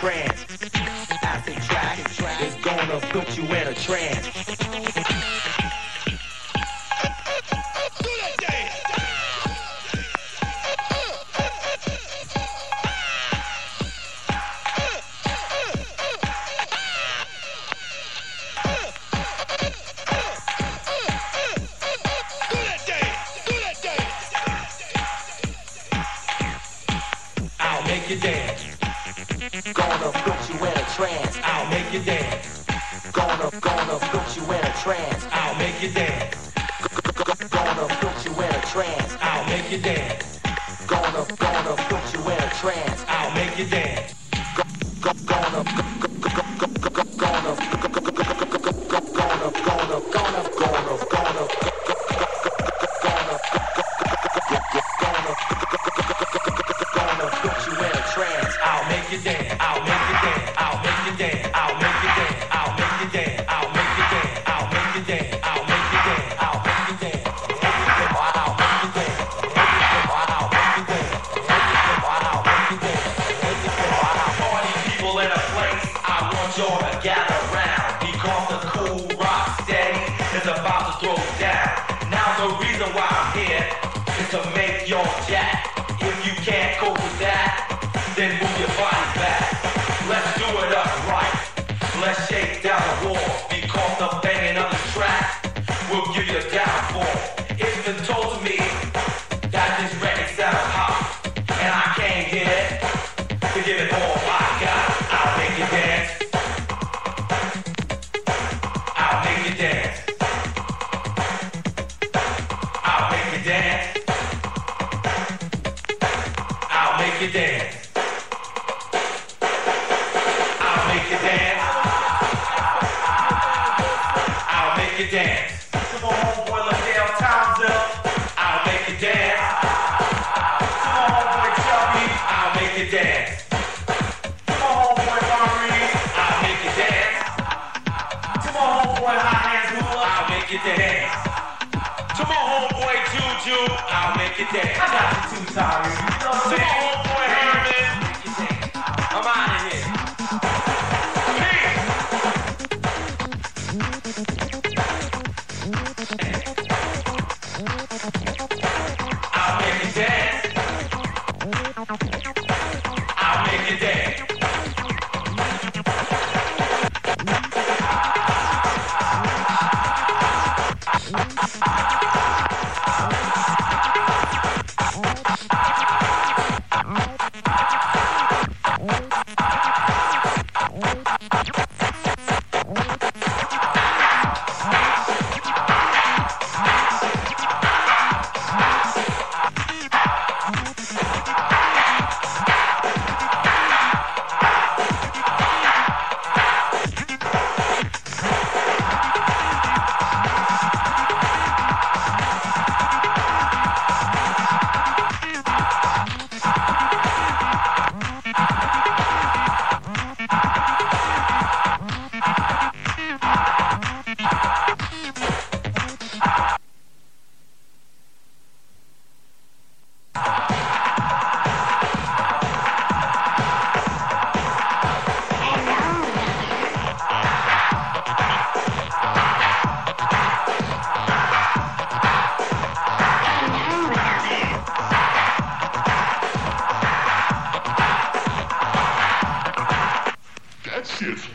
trance. Acid track is gonna put you in a trance.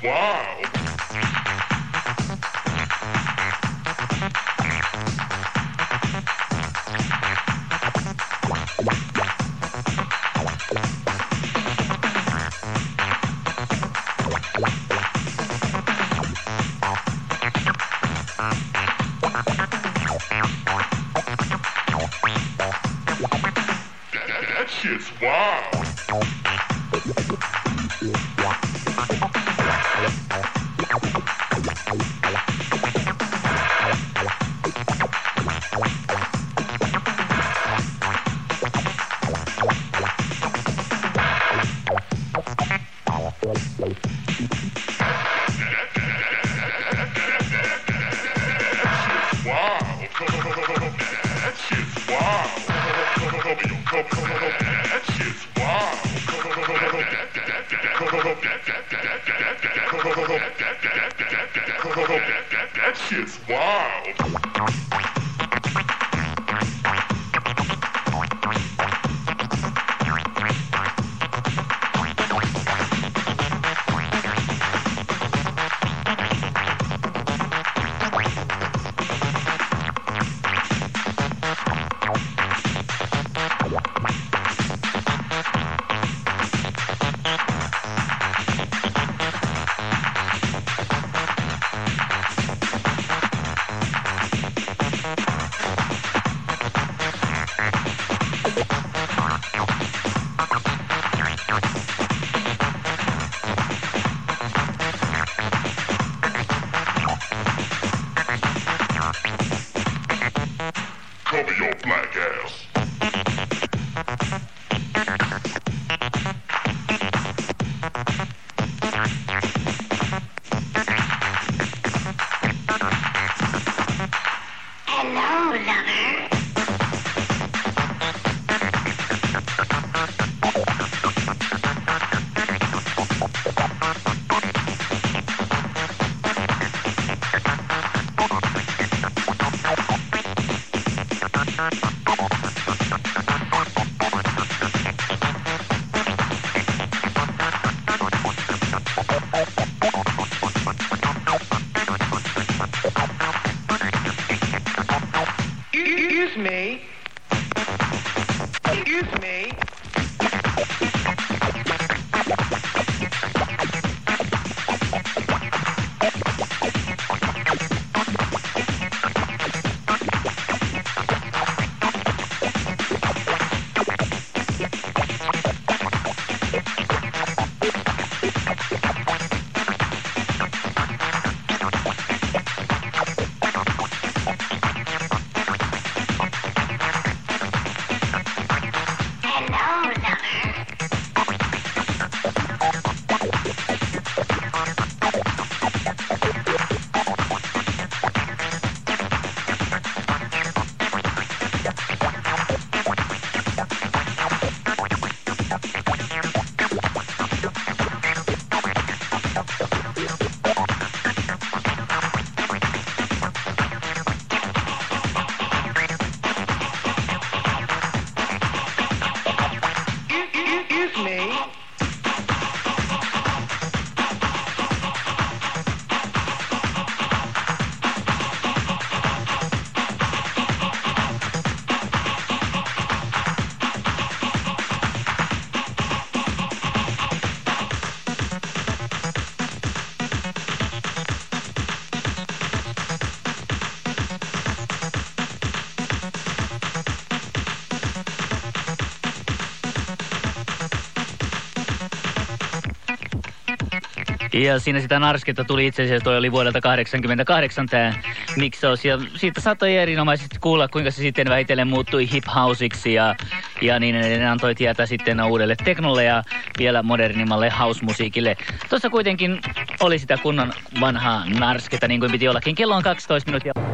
Wow. Ja siinä sitä narsketta tuli itse asiassa, toi oli vuodelta 88 tämä miksaus. Ja siitä saattoi erinomaisesti kuulla, kuinka se sitten vähitellen muuttui hip houseiksi ja, ja niin edelleen antoi tietä sitten uudelle teknolle ja vielä modernimmalle house-musiikille. Tuossa kuitenkin oli sitä kunnon vanhaa narsketta niin kuin piti ollakin. Kello on 12 minuuttia.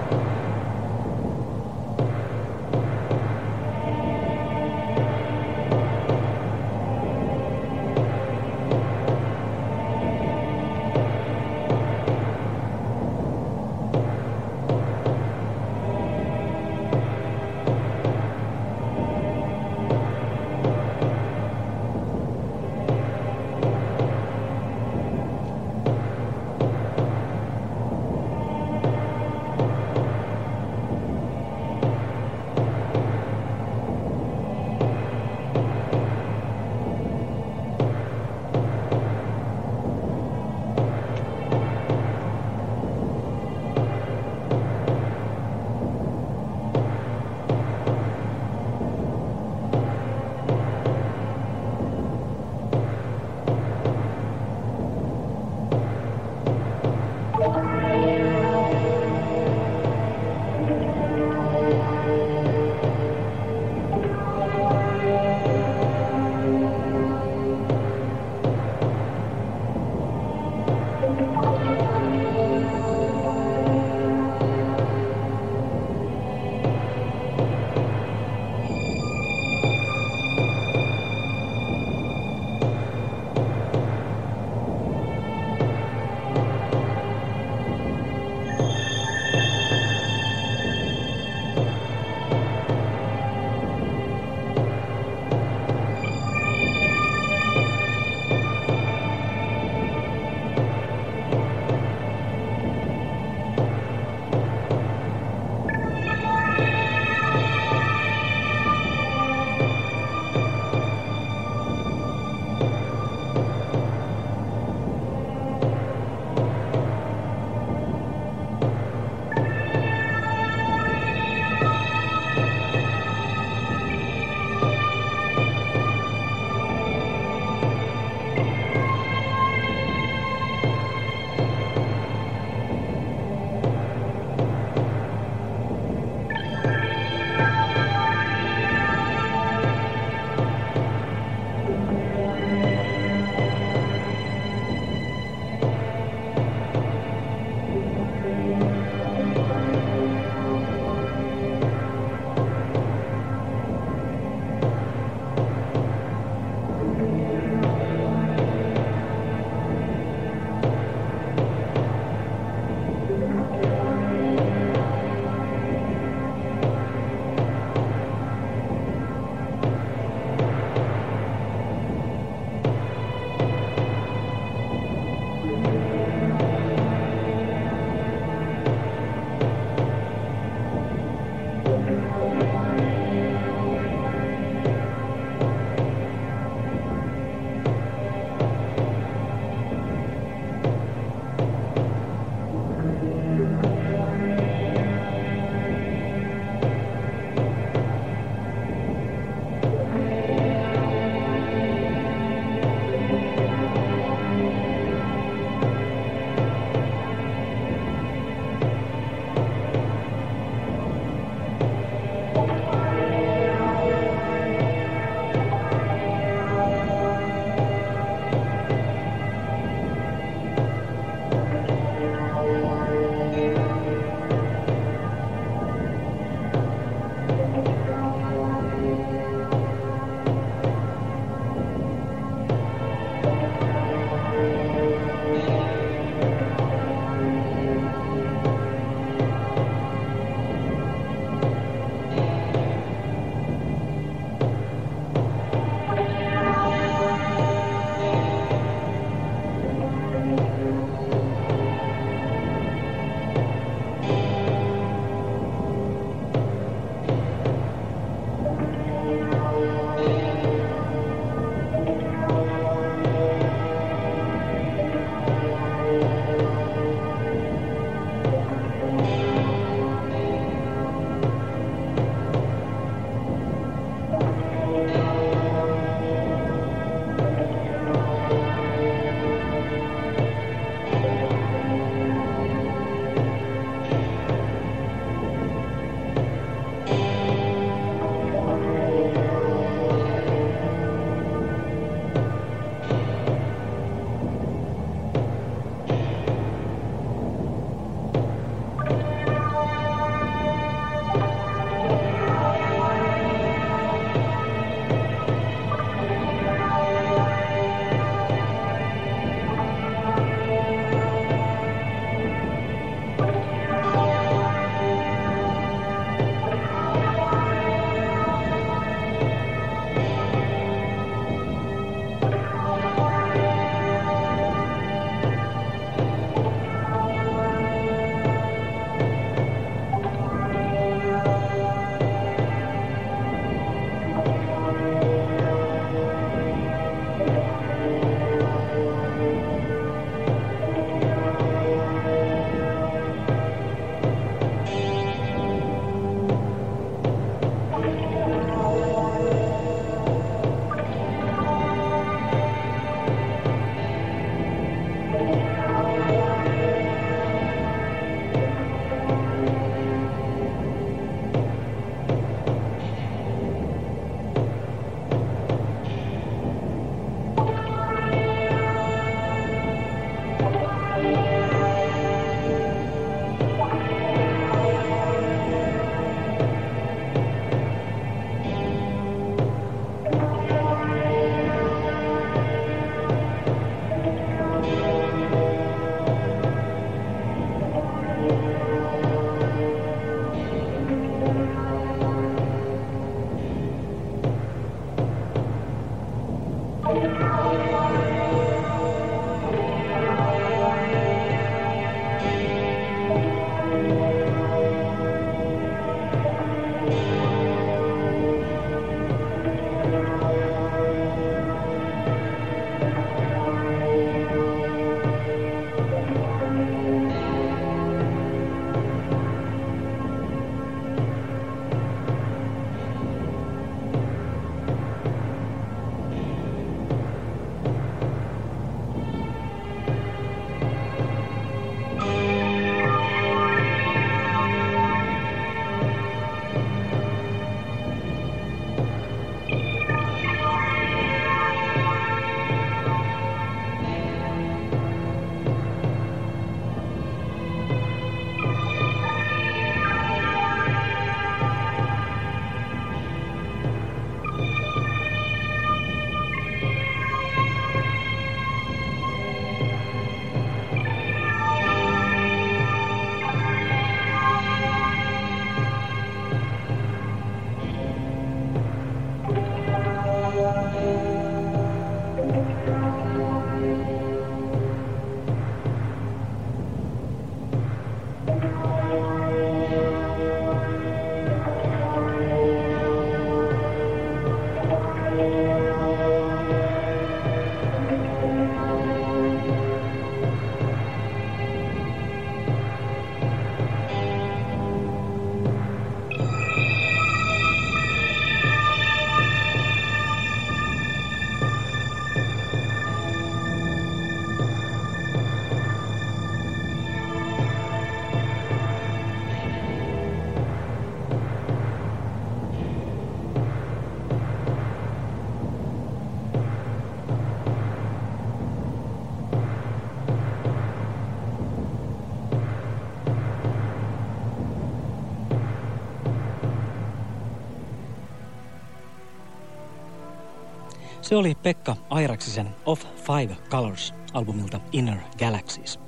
Se oli Pekka Airaksisen Of Five Colors albumilta Inner Galaxies.